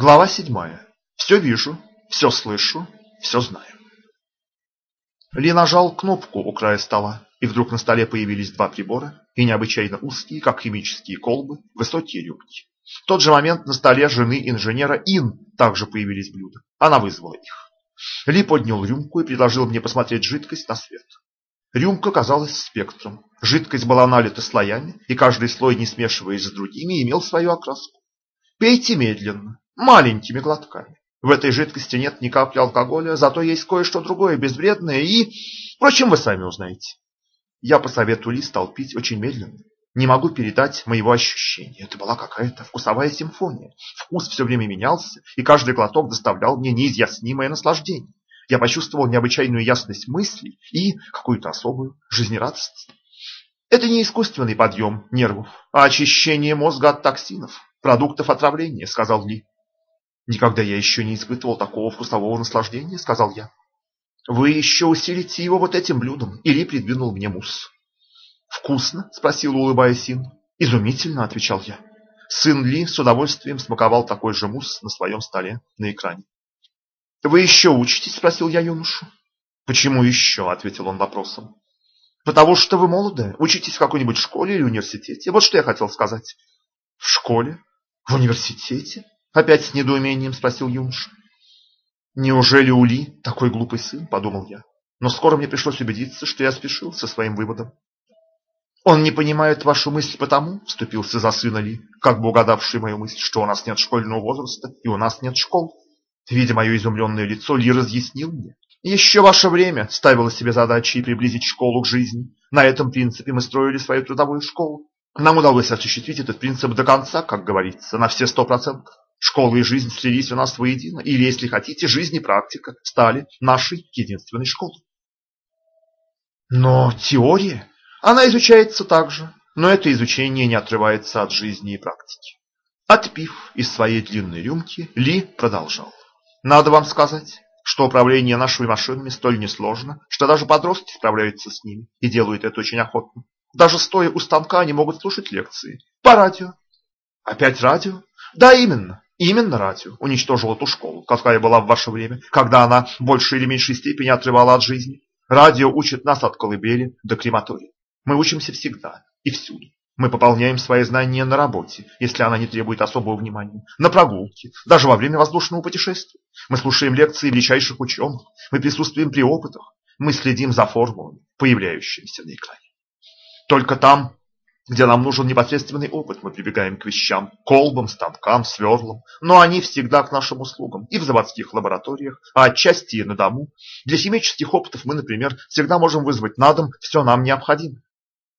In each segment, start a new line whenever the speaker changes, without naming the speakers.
Глава седьмая. Все вижу, все слышу, все знаю. Ли нажал кнопку у края стола, и вдруг на столе появились два прибора и необычайно узкие, как химические колбы, высокие рюмки. В тот же момент на столе жены инженера Ин также появились блюда. Она вызвала их. Ли поднял рюмку и предложил мне посмотреть жидкость на свет. Рюмка казалась спектром. Жидкость была налита слоями, и каждый слой, не смешиваясь с другими, имел свою окраску. Пейте медленно, маленькими глотками. В этой жидкости нет ни капли алкоголя, зато есть кое-что другое, безвредное и... Впрочем, вы сами узнаете. Я по совету Ли стал пить очень медленно. Не могу передать моего ощущения. Это была какая-то вкусовая симфония. Вкус все время менялся, и каждый глоток доставлял мне неизъяснимое наслаждение. Я почувствовал необычайную ясность мыслей и какую-то особую жизнерадостность. Это не искусственный подъем нервов, а очищение мозга от токсинов, продуктов отравления, сказал Ли. Никогда я еще не испытывал такого вкусового наслаждения, сказал я. Вы еще усилите его вот этим блюдом. Или придвинул мне мусс. Вкусно? Спросил, улыбаясь Син. Изумительно, отвечал я. Сын Ли с удовольствием смаковал такой же мусс на своем столе на экране. Вы еще учитесь? Спросил я юношу. Почему еще? Ответил он вопросом. Потому что вы молодые, учитесь в какой-нибудь школе или университете. Вот что я хотел сказать. В школе? В университете? Опять с недоумением спросил юноша. Неужели у Ли такой глупый сын, подумал я. Но скоро мне пришлось убедиться, что я спешил со своим выводом. Он не понимает вашу мысль потому, вступился за сына Ли, как бы угадавший мою мысль, что у нас нет школьного возраста и у нас нет школ. Видя мое изумленное лицо, Ли разъяснил мне. Еще ваше время ставило себе задачей приблизить школу к жизни. На этом принципе мы строили свою трудовую школу. Нам удалось осуществить этот принцип до конца, как говорится, на все сто процентов. Школа и жизнь слились у нас воедино, или, если хотите, жизнь и практика стали нашей единственной школой. Но теория, она изучается также, но это изучение не отрывается от жизни и практики. Отпив из своей длинной рюмки, Ли продолжал. Надо вам сказать, что управление нашими машинами столь несложно, что даже подростки справляются с ними и делают это очень охотно. Даже стоя у станка они могут слушать лекции. По радио. Опять радио? Да, именно. Именно радио уничтожило ту школу, какая была в ваше время, когда она в большей или меньшей степени отрывала от жизни. Радио учит нас от колыбели до крематория. Мы учимся всегда и всюду. Мы пополняем свои знания на работе, если она не требует особого внимания, на прогулке, даже во время воздушного путешествия. Мы слушаем лекции величайших ученых, мы присутствуем при опытах, мы следим за формулами, появляющимися на экране. Только там, где нам нужен непосредственный опыт, мы прибегаем к вещам, колбам, станкам, сверлам, но они всегда к нашим услугам, и в заводских лабораториях, а отчасти и на дому. Для химических опытов мы, например, всегда можем вызвать на дом все нам необходимое.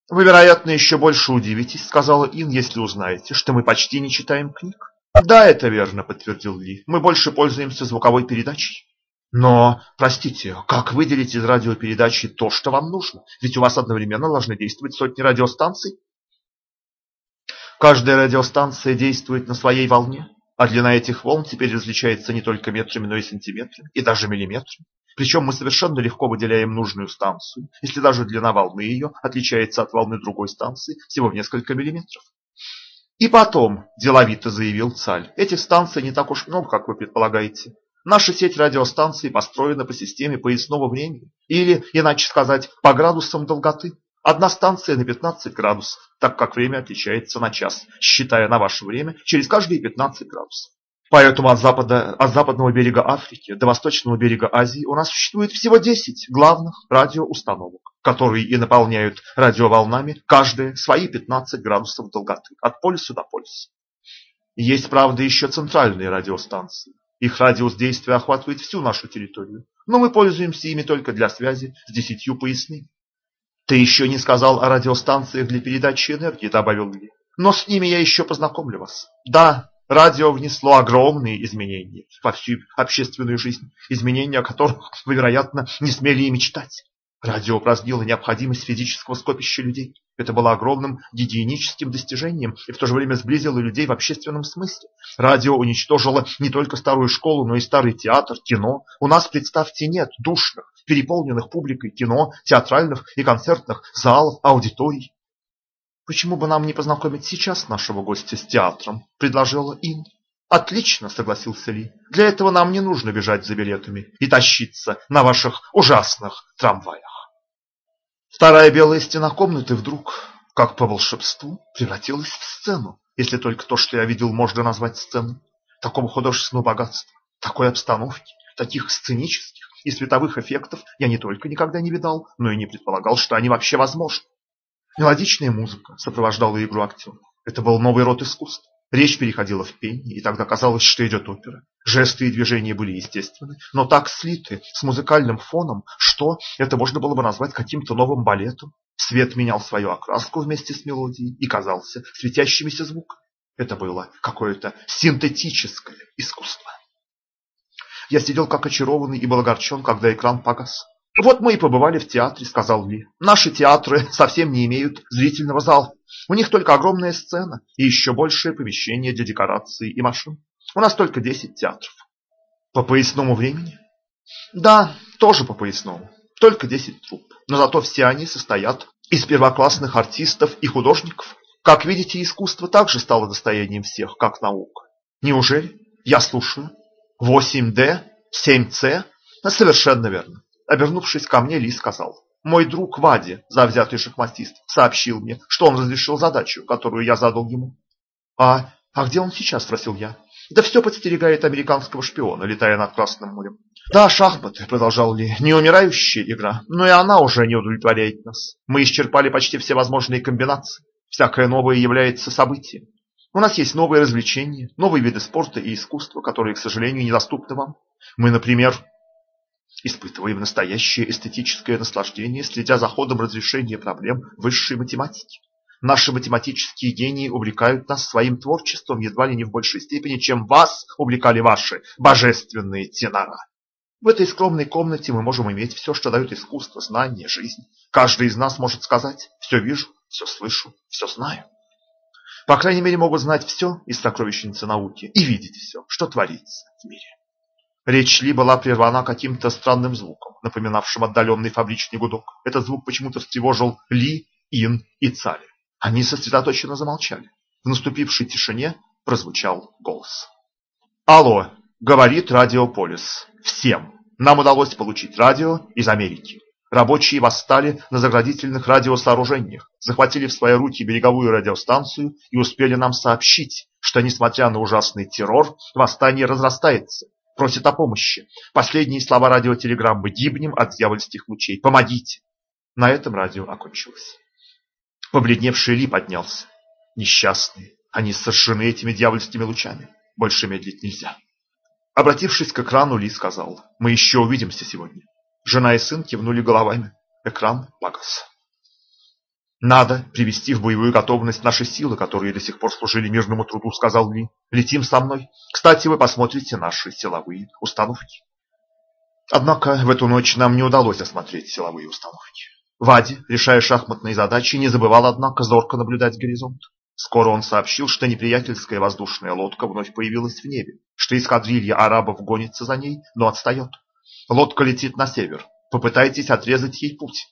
Вы, вероятно, еще больше удивитесь, сказала Ин, если узнаете, что мы почти не читаем книг. Да, это верно, подтвердил Ли. Мы больше пользуемся звуковой передачей. Но, простите, как выделить из радиопередачи то, что вам нужно? Ведь у вас одновременно должны действовать сотни радиостанций. Каждая радиостанция действует на своей волне, а длина этих волн теперь различается не только метрами, но и сантиметрами, и даже миллиметрами. Причем мы совершенно легко выделяем нужную станцию, если даже длина волны ее отличается от волны другой станции всего в несколько миллиметров. И потом, деловито заявил Цаль, этих станций не так уж много, как вы предполагаете. Наша сеть радиостанций построена по системе поясного времени, или, иначе сказать, по градусам долготы. Одна станция на 15 градусов, так как время отличается на час, считая на ваше время через каждые 15 градусов. Поэтому от, запада, от западного берега Африки до восточного берега Азии у нас существует всего 10 главных радиоустановок, которые и наполняют радиоволнами каждые свои 15 градусов долготы, от полюса до полюса. Есть, правда, еще центральные радиостанции. Их радиус действия охватывает всю нашу территорию, но мы пользуемся ими только для связи с десятью поясными. Ты еще не сказал о радиостанциях для передачи энергии, добавил Ли. Но с ними я еще познакомлю вас. Да, радио внесло огромные изменения во всю общественную жизнь, изменения о которых вероятно, не смели и мечтать. Радио упразднило необходимость физического скопища людей. Это было огромным гигиеническим достижением и в то же время сблизило людей в общественном смысле. Радио уничтожило не только старую школу, но и старый театр, кино. У нас, представьте, нет душных, переполненных публикой кино, театральных и концертных залов, аудиторий. Почему бы нам не познакомить сейчас нашего гостя с театром, предложила Ин. Отлично, согласился Ли. Для этого нам не нужно бежать за билетами и тащиться на ваших ужасных трамваях. Вторая белая стена комнаты вдруг, как по волшебству, превратилась в сцену, если только то, что я видел, можно назвать сценой. Такого художественного богатства, такой обстановки, таких сценических и световых эффектов я не только никогда не видал, но и не предполагал, что они вообще возможны. Мелодичная музыка сопровождала игру актеров. Это был новый род искусства. Речь переходила в пение, и тогда казалось, что идет опера. Жесты и движения были естественны, но так слиты с музыкальным фоном, что это можно было бы назвать каким-то новым балетом. Свет менял свою окраску вместе с мелодией и казался светящимися звуками. Это было какое-то синтетическое искусство. Я сидел как очарованный и был огорчен, когда экран погас. «Вот мы и побывали в театре», — сказал Ли. «Наши театры совсем не имеют зрительного зала. У них только огромная сцена и еще большее помещение для декораций и машин. У нас только 10 театров». «По поясному времени?» «Да, тоже по поясному. Только 10 труп. Но зато все они состоят из первоклассных артистов и художников. Как видите, искусство также стало достоянием всех, как наука. Неужели? Я слушаю. 8D? 7C? Совершенно верно. Обернувшись ко мне, Ли сказал. Мой друг Вади, завзятый шахматист, сообщил мне, что он разрешил задачу, которую я задал ему. «А, а где он сейчас?» – спросил я. «Да все подстерегает американского шпиона, летая над Красным морем». «Да, шахматы», – продолжал Ли, – «не умирающая игра, но и она уже не удовлетворяет нас. Мы исчерпали почти все возможные комбинации. Всякое новое является событием. У нас есть новые развлечения, новые виды спорта и искусства, которые, к сожалению, недоступны вам. Мы, например, испытываем настоящее эстетическое наслаждение, следя за ходом разрешения проблем высшей математики. Наши математические гении увлекают нас своим творчеством едва ли не в большей степени, чем вас увлекали ваши божественные тенора. В этой скромной комнате мы можем иметь все, что дает искусство, знание, жизнь. Каждый из нас может сказать «все вижу, все слышу, все знаю». По крайней мере, могут знать все из сокровищницы науки и видеть все, что творится в мире. Речь Ли была прервана каким-то странным звуком, напоминавшим отдаленный фабричный гудок. Этот звук почему-то встревожил Ли, Ин и Цали. Они сосредоточенно замолчали. В наступившей тишине прозвучал голос. «Алло, говорит Радиополис. Всем. Нам удалось получить радио из Америки. Рабочие восстали на заградительных радиосооружениях, захватили в свои руки береговую радиостанцию и успели нам сообщить, что, несмотря на ужасный террор, восстание разрастается просит о помощи. Последние слова радиотелеграммы «Гибнем от дьявольских лучей! Помогите!» На этом радио окончилось. Побледневший Ли поднялся. Несчастные, они сожжены этими дьявольскими лучами. Больше медлить нельзя. Обратившись к экрану, Ли сказал, «Мы еще увидимся сегодня». Жена и сын кивнули головами. Экран погас. «Надо привести в боевую готовность наши силы, которые до сих пор служили мирному труду», — сказал Ли. «Летим со мной. Кстати, вы посмотрите наши силовые установки». Однако в эту ночь нам не удалось осмотреть силовые установки. Вади, решая шахматные задачи, не забывал, однако, зорко наблюдать горизонт. Скоро он сообщил, что неприятельская воздушная лодка вновь появилась в небе, что эскадрилья арабов гонится за ней, но отстает. Лодка летит на север. Попытайтесь отрезать ей путь.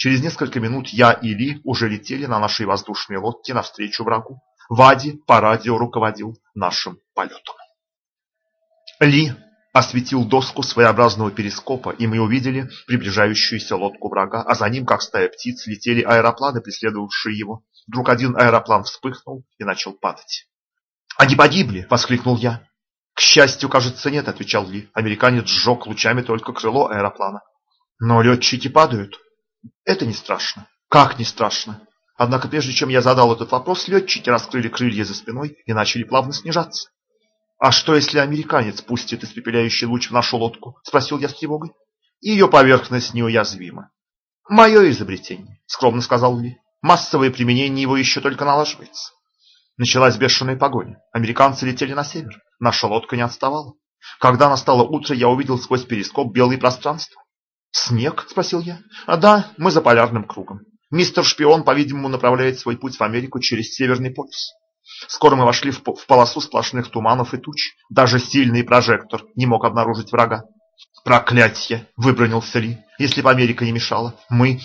Через несколько минут я и Ли уже летели на нашей воздушной лодке навстречу врагу. Вади по радио руководил нашим полетом. Ли осветил доску своеобразного перископа, и мы увидели приближающуюся лодку врага, а за ним, как стая птиц, летели аэропланы, преследовавшие его. Вдруг один аэроплан вспыхнул и начал падать. «Они погибли!» – воскликнул я. «К счастью, кажется, нет», – отвечал Ли. Американец сжег лучами только крыло аэроплана. «Но летчики падают», это не страшно. Как не страшно? Однако прежде чем я задал этот вопрос, летчики раскрыли крылья за спиной и начали плавно снижаться. «А что, если американец пустит испепеляющий луч в нашу лодку?» – спросил я с тревогой. «Ее поверхность неуязвима». «Мое изобретение», – скромно сказал Ли. «Массовое применение его еще только налаживается». Началась бешеная погоня. Американцы летели на север. Наша лодка не отставала. Когда настало утро, я увидел сквозь перископ белые пространства. «Снег?» – спросил я. «А да, мы за полярным кругом. Мистер Шпион, по-видимому, направляет свой путь в Америку через Северный полюс. Скоро мы вошли в, полосу сплошных туманов и туч. Даже сильный прожектор не мог обнаружить врага. «Проклятье!» – выбронился Ли. «Если бы Америка не мешала, мы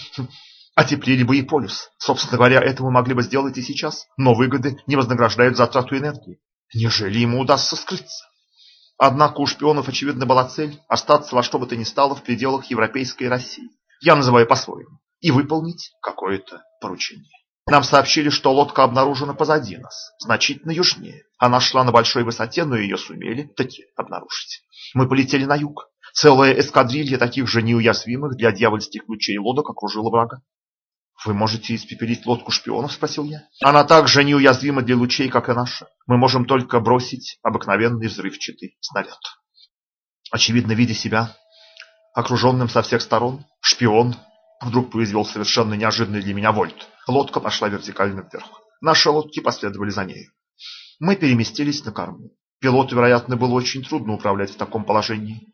отеплили бы и полюс. Собственно говоря, это мы могли бы сделать и сейчас, но выгоды не вознаграждают затрату энергии. Нежели ему удастся скрыться? Однако у шпионов, очевидно, была цель остаться во что бы то ни стало в пределах Европейской России. Я называю по-своему. И выполнить какое-то поручение. Нам сообщили, что лодка обнаружена позади нас, значительно южнее. Она шла на большой высоте, но ее сумели таки обнаружить. Мы полетели на юг. Целая эскадрилья таких же неуязвимых для дьявольских лучей лодок окружила врага. «Вы можете испепелить лодку шпионов?» – спросил я. «Она так же неуязвима для лучей, как и наша. Мы можем только бросить обыкновенный взрывчатый снаряд». Очевидно, видя себя окруженным со всех сторон, шпион вдруг произвел совершенно неожиданный для меня вольт. Лодка пошла вертикально вверх. Наши лодки последовали за ней. Мы переместились на корму. Пилоту, вероятно, было очень трудно управлять в таком положении.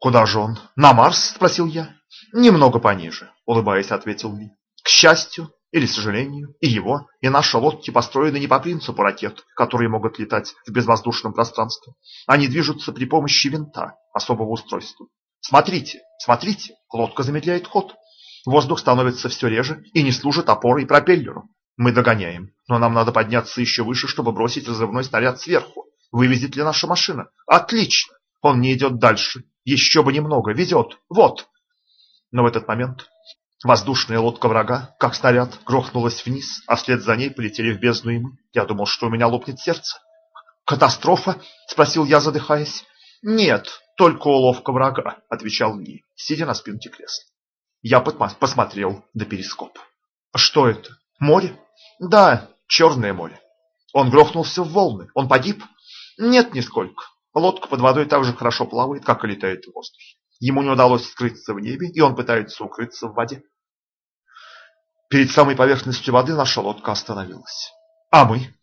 «Куда же он? На Марс?» – спросил я. «Немного пониже», – улыбаясь, ответил Ли. К счастью или сожалению, и его, и наши лодки построены не по принципу ракет, которые могут летать в безвоздушном пространстве. Они движутся при помощи винта, особого устройства. Смотрите, смотрите, лодка замедляет ход. Воздух становится все реже и не служит опорой пропеллеру. Мы догоняем, но нам надо подняться еще выше, чтобы бросить разрывной снаряд сверху. Вывезет ли наша машина? Отлично! Он не идет дальше. Еще бы немного. Везет. Вот. Но в этот момент Воздушная лодка врага, как снаряд, грохнулась вниз, а вслед за ней полетели в бездну и. Я думал, что у меня лопнет сердце. «Катастрофа?» – спросил я, задыхаясь. «Нет, только уловка врага», – отвечал Ли, сидя на спинке кресла. Я посмотрел на перископ. «Что это? Море?» «Да, Черное море». «Он грохнулся в волны. Он погиб?» «Нет, нисколько. Лодка под водой так же хорошо плавает, как и летает в воздухе. Ему не удалось скрыться в небе, и он пытается укрыться в воде. Перед самой поверхностью воды наша лодка остановилась. А мы?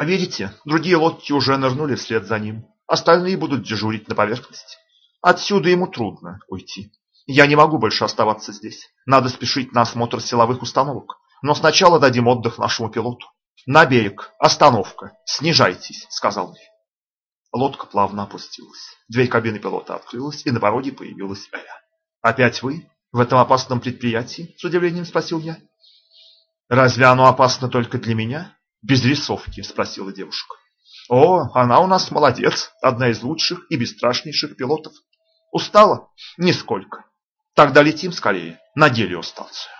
Видите, другие лодки уже нырнули вслед за ним. Остальные будут дежурить на поверхности. Отсюда ему трудно уйти. Я не могу больше оставаться здесь. Надо спешить на осмотр силовых установок. Но сначала дадим отдых нашему пилоту. На берег. Остановка. Снижайтесь, сказал я. Лодка плавно опустилась. Дверь кабины пилота открылась, и на пороге появилась Эля. «Опять вы?» В этом опасном предприятии? С удивлением спросил я. Разве оно опасно только для меня? Без рисовки, спросила девушка. О, она у нас молодец, одна из лучших и бесстрашнейших пилотов. Устала? Нисколько. Тогда летим скорее на гелиостанцию.